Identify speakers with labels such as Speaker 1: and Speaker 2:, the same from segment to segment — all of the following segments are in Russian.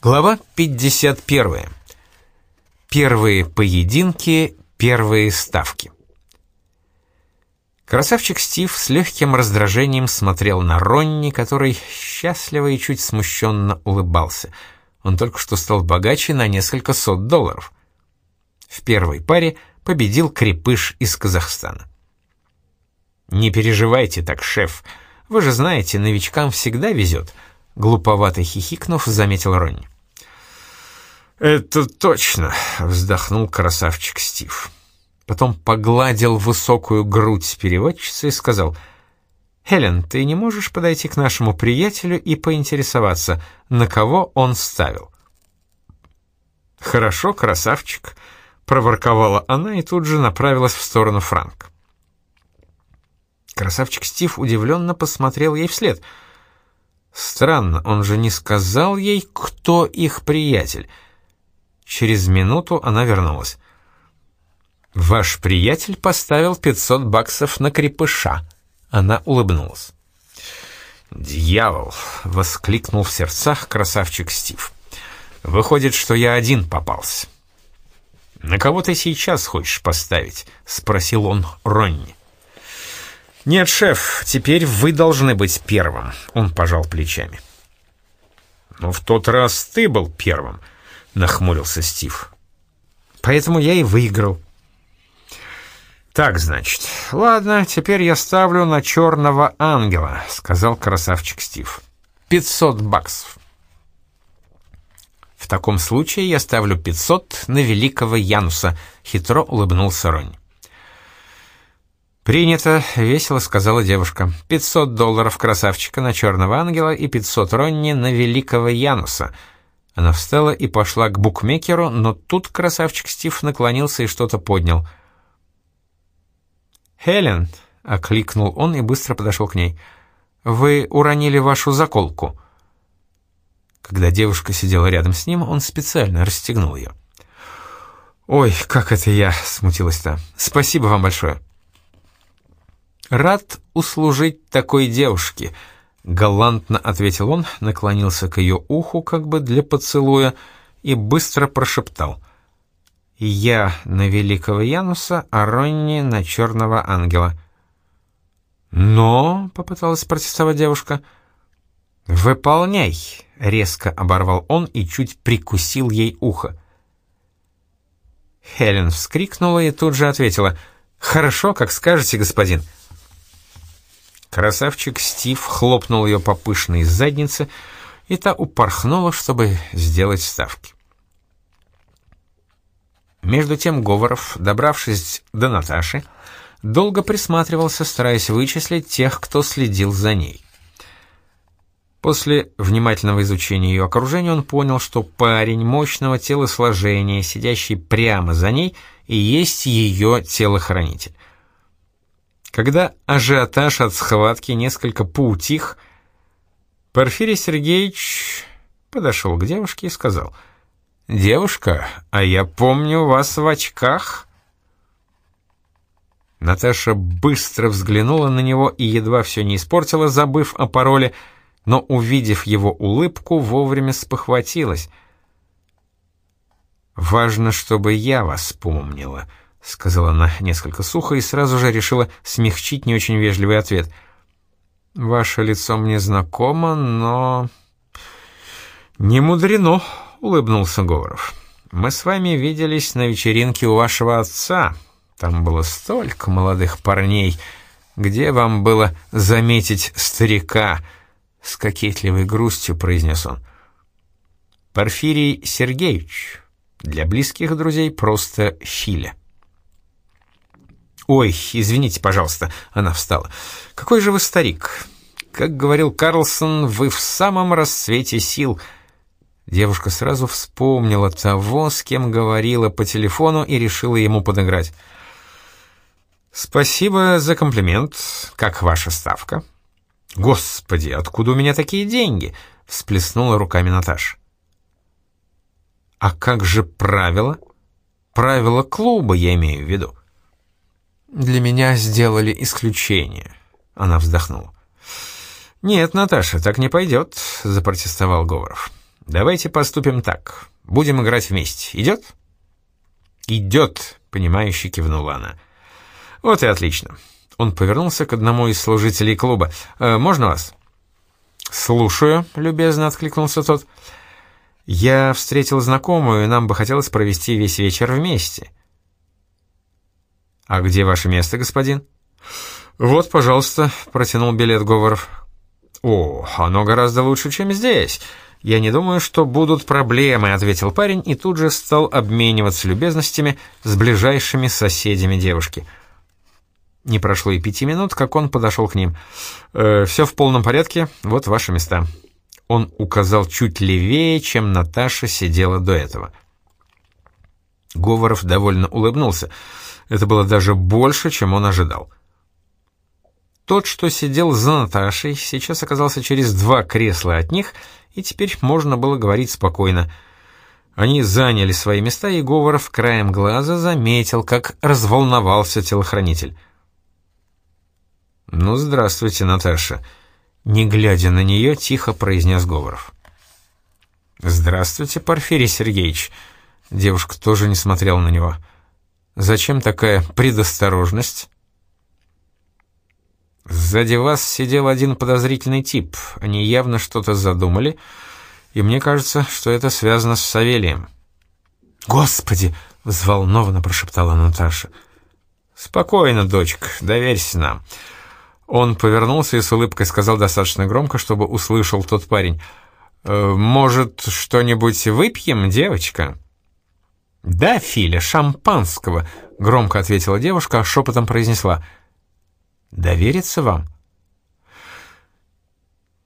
Speaker 1: Глава 51. Первые поединки, первые ставки. Красавчик Стив с легким раздражением смотрел на Ронни, который счастливо и чуть смущенно улыбался. Он только что стал богаче на несколько сот долларов. В первой паре победил крепыш из Казахстана. «Не переживайте так, шеф. Вы же знаете, новичкам всегда везет», глуповато хихикнув, заметил Ронни. «Это точно», — вздохнул красавчик Стив. Потом погладил высокую грудь переводчицы и сказал, «Хелен, ты не можешь подойти к нашему приятелю и поинтересоваться, на кого он ставил?» «Хорошо, красавчик», — проворковала она и тут же направилась в сторону Франк. Красавчик Стив удивленно посмотрел ей вслед — Странно, он же не сказал ей, кто их приятель. Через минуту она вернулась. «Ваш приятель поставил 500 баксов на крепыша». Она улыбнулась. «Дьявол!» — воскликнул в сердцах красавчик Стив. «Выходит, что я один попался». «На кого ты сейчас хочешь поставить?» — спросил он Ронни. «Нет, шеф, теперь вы должны быть первым», — он пожал плечами. «Но в тот раз ты был первым», — нахмурился Стив. «Поэтому я и выиграл». «Так, значит. Ладно, теперь я ставлю на черного ангела», — сказал красавчик Стив. «Пятьсот баксов». «В таком случае я ставлю пятьсот на великого Януса», — хитро улыбнулся Ронь. «Принято», — весело сказала девушка. «Пятьсот долларов красавчика на черного ангела и пятьсот Ронни на великого Януса». Она встала и пошла к букмекеру, но тут красавчик Стив наклонился и что-то поднял. «Хелен», — окликнул он и быстро подошел к ней, — «вы уронили вашу заколку». Когда девушка сидела рядом с ним, он специально расстегнул ее. «Ой, как это я!» — смутилась та. «Спасибо вам большое». «Рад услужить такой девушке», — галантно ответил он, наклонился к ее уху как бы для поцелуя и быстро прошептал. «Я на великого Януса, а Ронни на черного ангела». «Но», — попыталась протестовать девушка, — «выполняй», — резко оборвал он и чуть прикусил ей ухо. Хелен вскрикнула и тут же ответила, «Хорошо, как скажете, господин». Красавчик Стив хлопнул ее по пышной заднице, и та упорхнула, чтобы сделать ставки. Между тем Говоров, добравшись до Наташи, долго присматривался, стараясь вычислить тех, кто следил за ней. После внимательного изучения ее окружения он понял, что парень мощного телосложения, сидящий прямо за ней, и есть ее телохранитель. Когда ажиотаж от схватки несколько поутих, Порфирий Сергеевич подошел к девушке и сказал, «Девушка, а я помню вас в очках». Наташа быстро взглянула на него и едва все не испортила, забыв о пароле, но, увидев его улыбку, вовремя спохватилась. «Важно, чтобы я вас помнила», — сказала она несколько сухо и сразу же решила смягчить не очень вежливый ответ. «Ваше лицо мне знакомо, но...» «Не мудрено», — улыбнулся Говоров. «Мы с вами виделись на вечеринке у вашего отца. Там было столько молодых парней. Где вам было заметить старика?» — с кокетливой грустью произнес он. «Порфирий Сергеевич. Для близких друзей просто Филя». «Ой, извините, пожалуйста», — она встала. «Какой же вы старик! Как говорил Карлсон, вы в самом расцвете сил». Девушка сразу вспомнила того, с кем говорила по телефону и решила ему подыграть. «Спасибо за комплимент. Как ваша ставка?» «Господи, откуда у меня такие деньги?» — всплеснула руками Наташа. «А как же правила?» «Правила клуба, я имею в виду». Для меня сделали исключение. Она вздохнула. «Нет, Наташа, так не пойдет», — запротестовал Говоров. Давайте поступим так. Будем играть вместе. Идет?» «Идет», — понимающе кивнула она. «Вот и отлично». Он повернулся к одному из служителей клуба. «Э, «Можно вас?» «Слушаю», — любезно откликнулся тот. «Я встретил знакомую, и нам бы хотелось провести весь вечер вместе». «А где ваше место, господин?» «Вот, пожалуйста», — протянул билет Говоров. «О, оно гораздо лучше, чем здесь. Я не думаю, что будут проблемы», — ответил парень и тут же стал обмениваться любезностями с ближайшими соседями девушки — не прошло и пяти минут, как он подошел к ним. «Э, «Все в полном порядке, вот ваши места». Он указал чуть левее, чем Наташа сидела до этого. Говоров довольно улыбнулся. Это было даже больше, чем он ожидал. Тот, что сидел за Наташей, сейчас оказался через два кресла от них, и теперь можно было говорить спокойно. Они заняли свои места, и Говоров краем глаза заметил, как разволновался телохранитель. «Ну, здравствуйте, Наташа», — не глядя на нее, тихо произнес Говоров. «Здравствуйте, Порфирий Сергеевич», — девушка тоже не смотрела на него. «Зачем такая предосторожность?» «Сзади вас сидел один подозрительный тип. Они явно что-то задумали, и мне кажется, что это связано с Савелием».
Speaker 2: «Господи!» — взволнованно прошептала Наташа.
Speaker 1: «Спокойно, дочка, доверься нам. Он повернулся и с улыбкой сказал достаточно громко, чтобы услышал тот парень. «Э, «Может, что-нибудь выпьем, девочка?» «Да, Филя, шампанского», — громко ответила девушка, а шепотом произнесла. «Довериться вам?»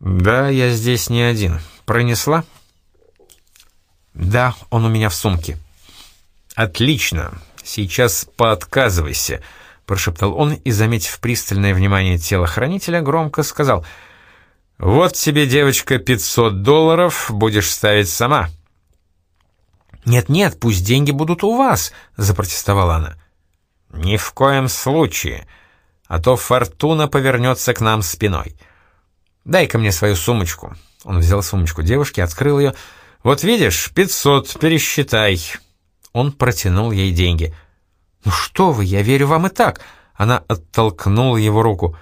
Speaker 1: «Да, я здесь не один. Пронесла?» «Да, он у меня в сумке». «Отлично. Сейчас поотказывайся», — прошептал он и, заметив пристальное внимание телохранителя, громко сказал «Вот тебе, девочка, 500 долларов, будешь ставить сама».
Speaker 2: «Нет-нет, пусть деньги будут у вас», — запротестовала она.
Speaker 1: «Ни в коем случае, а то фортуна повернется к нам спиной. Дай-ка мне свою сумочку». Он взял сумочку девушки, открыл ее. «Вот видишь, 500, пересчитай». Он протянул ей деньги —
Speaker 2: «Ну что вы, я верю вам и так!» Она оттолкнула его руку.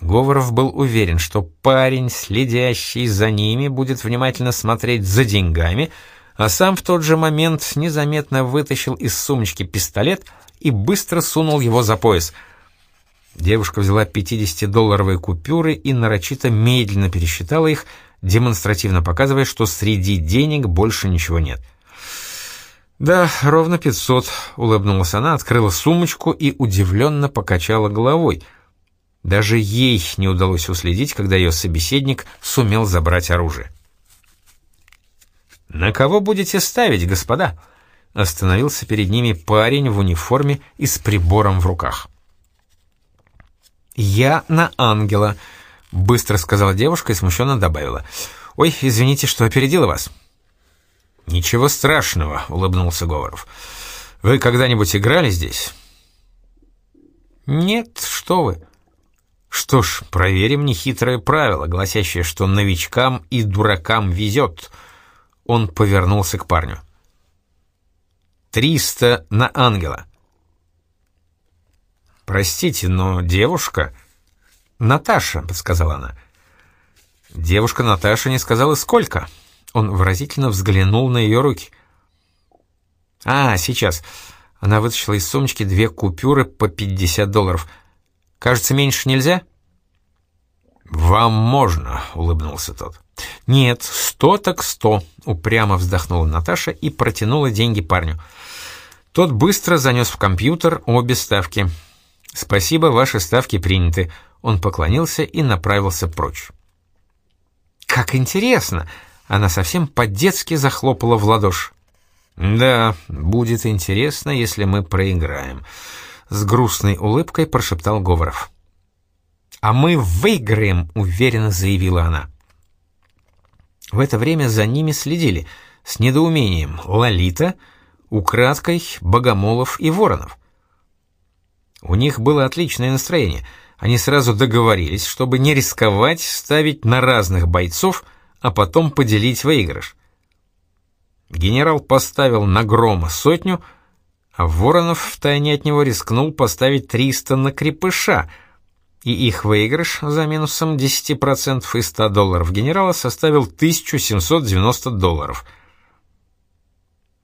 Speaker 1: Говоров был уверен, что парень, следящий за ними, будет внимательно смотреть за деньгами, а сам в тот же момент незаметно вытащил из сумочки пистолет и быстро сунул его за пояс. Девушка взяла 50-долларовые купюры и нарочито медленно пересчитала их, демонстративно показывая, что среди денег больше ничего нет. «Да, ровно пятьсот», — улыбнулась она, открыла сумочку и удивленно покачала головой. Даже ей не удалось уследить, когда ее собеседник сумел забрать оружие. «На кого будете ставить, господа?» — остановился перед ними парень в униформе и с прибором в руках. «Я на ангела», — быстро сказала девушка и смущенно добавила. «Ой, извините, что опередила вас». «Ничего страшного», — улыбнулся Говоров. «Вы когда-нибудь играли здесь?» «Нет, что вы». «Что ж, проверим нехитрое правило, гласящее, что новичкам и дуракам везет». Он повернулся к парню. «Триста на ангела». «Простите, но девушка...» «Наташа», — подсказала она. Девушка Наташа не сказала, сколько. Он выразительно взглянул на ее руки. «А, сейчас». Она вытащила из сумочки две купюры по 50 долларов. «Кажется, меньше нельзя?» «Вам можно», — улыбнулся тот. «Нет, сто так сто», — упрямо вздохнула Наташа и протянула деньги парню. Тот быстро занес в компьютер обе ставки. «Спасибо, ваши ставки приняты». Он поклонился и направился прочь. «Как интересно!» Она совсем по-детски захлопала в ладоши. «Да, будет интересно, если мы проиграем», — с грустной улыбкой прошептал Говоров. «А мы выиграем», — уверенно заявила она. В это время за ними следили с недоумением Лолита, украдкой Богомолов и Воронов. У них было отличное настроение. Они сразу договорились, чтобы не рисковать ставить на разных бойцов — а потом поделить выигрыш. Генерал поставил на Грома сотню, а Воронов втайне от него рискнул поставить 300 на Крепыша, и их выигрыш за минусом 10% и 100 долларов генерала составил 1790 долларов.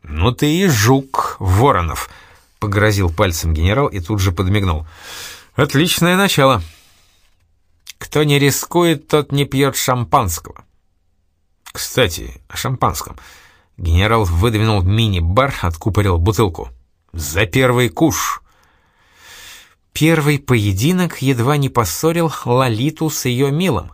Speaker 1: «Ну ты и жук, Воронов!» — погрозил пальцем генерал и тут же подмигнул. «Отличное начало!» «Кто не рискует, тот не пьет шампанского». «Кстати, о шампанском». Генерал выдвинул мини-бар, откупорил бутылку. «За первый куш!» Первый поединок едва не поссорил Лолиту с ее милым.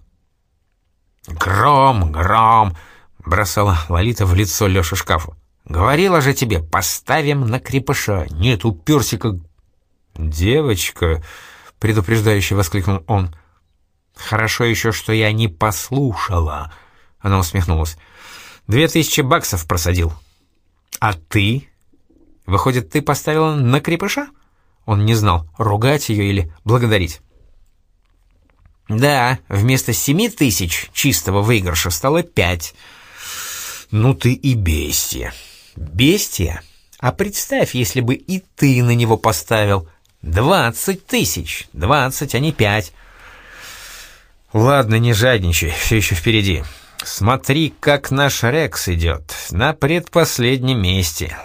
Speaker 1: «Гром, гром!» — бросала Лолита в лицо Лёше шкафу. «Говорила же тебе, поставим на крепыша. Нет, уперся как...» «Девочка!» — предупреждающе воскликнул он. «Хорошо еще, что я не послушала!» — она усмехнулась. «Две тысячи баксов просадил». «А ты?» «Выходит, ты поставила на крепыша?» Он не знал, ругать ее или благодарить. «Да, вместо семи тысяч чистого выигрыша стало пять». «Ну ты и бестия». «Бестия? А представь, если бы и ты на него поставил. Двадцать тысяч. Двадцать, а не пять». «Ладно, не жадничай, все еще впереди. Смотри, как наш Рекс идет. На предпоследнем месте.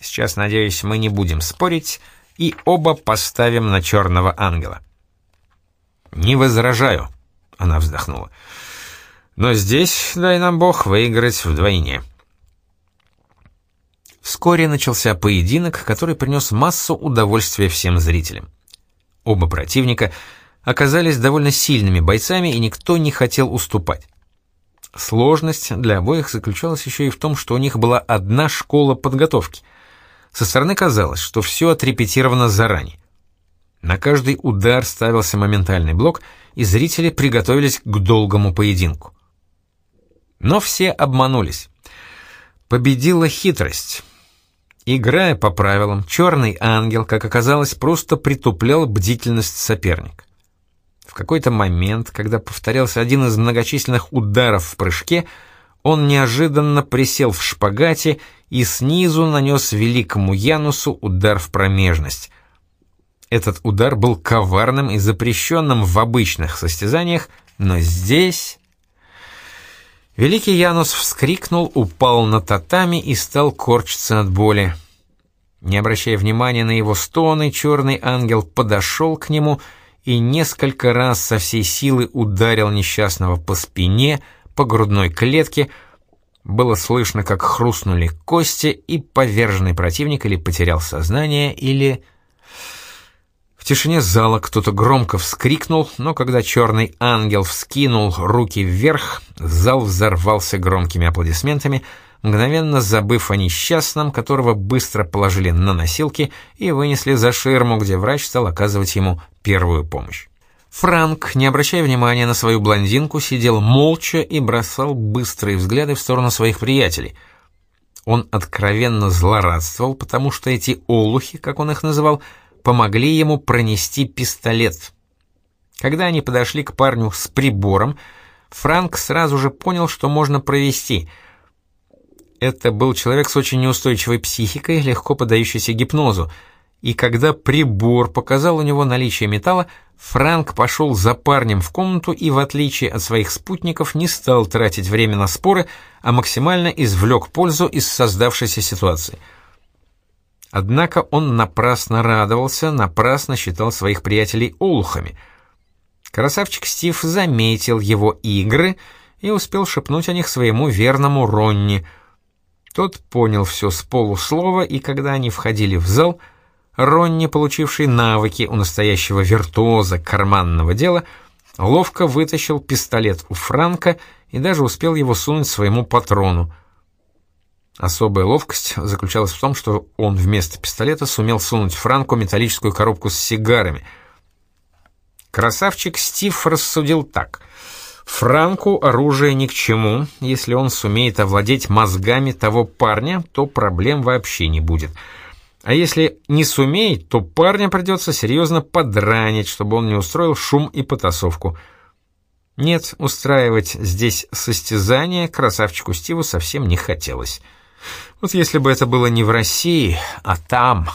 Speaker 1: Сейчас, надеюсь, мы не будем спорить» и оба поставим на черного ангела. «Не возражаю», — она вздохнула. «Но здесь, дай нам Бог, выиграть вдвойне». Вскоре начался поединок, который принес массу удовольствия всем зрителям. Оба противника оказались довольно сильными бойцами, и никто не хотел уступать. Сложность для обоих заключалась еще и в том, что у них была одна школа подготовки — со стороны казалось, что все отрепетировано заранее. На каждый удар ставился моментальный блок, и зрители приготовились к долгому поединку. Но все обманулись. Победила хитрость. Играя по правилам, черный ангел, как оказалось, просто притуплял бдительность соперника. В какой-то момент, когда повторялся один из многочисленных ударов в прыжке, он неожиданно присел в шпагате и снизу нанес великому Янусу удар в промежность. Этот удар был коварным и запрещенным в обычных состязаниях, но здесь... Великий Янус вскрикнул, упал на татами и стал корчиться от боли. Не обращая внимания на его стоны, черный ангел подошел к нему и несколько раз со всей силы ударил несчастного по спине, по грудной клетке, было слышно, как хрустнули кости, и поверженный противник или потерял сознание, или... В тишине зала кто-то громко вскрикнул, но когда черный ангел вскинул руки вверх, зал взорвался громкими аплодисментами, мгновенно забыв о несчастном, которого быстро положили на носилки и вынесли за ширму, где врач стал оказывать ему первую помощь. Франк, не обращая внимания на свою блондинку, сидел молча и бросал быстрые взгляды в сторону своих приятелей. Он откровенно злорадствовал, потому что эти олухи, как он их называл, помогли ему пронести пистолет. Когда они подошли к парню с прибором, Франк сразу же понял, что можно провести. Это был человек с очень неустойчивой психикой, легко поддающийся гипнозу — и когда прибор показал у него наличие металла, Франк пошел за парнем в комнату и, в отличие от своих спутников, не стал тратить время на споры, а максимально извлек пользу из создавшейся ситуации. Однако он напрасно радовался, напрасно считал своих приятелей олухами. Красавчик Стив заметил его игры и успел шепнуть о них своему верному Ронни. Тот понял все с полуслова, и когда они входили в зал — Ронни, получивший навыки у настоящего виртуоза карманного дела, ловко вытащил пистолет у Франка и даже успел его сунуть своему патрону. Особая ловкость заключалась в том, что он вместо пистолета сумел сунуть Франку металлическую коробку с сигарами. Красавчик Стив рассудил так. Франку оружие ни к чему. Если он сумеет овладеть мозгами того парня, то проблем вообще не будет — а если не сумеет, то парня придется серьезно подранить, чтобы он не устроил шум и потасовку. Нет, устраивать здесь состязание красавчику Стиву совсем не хотелось. Вот если бы это было не в России, а там...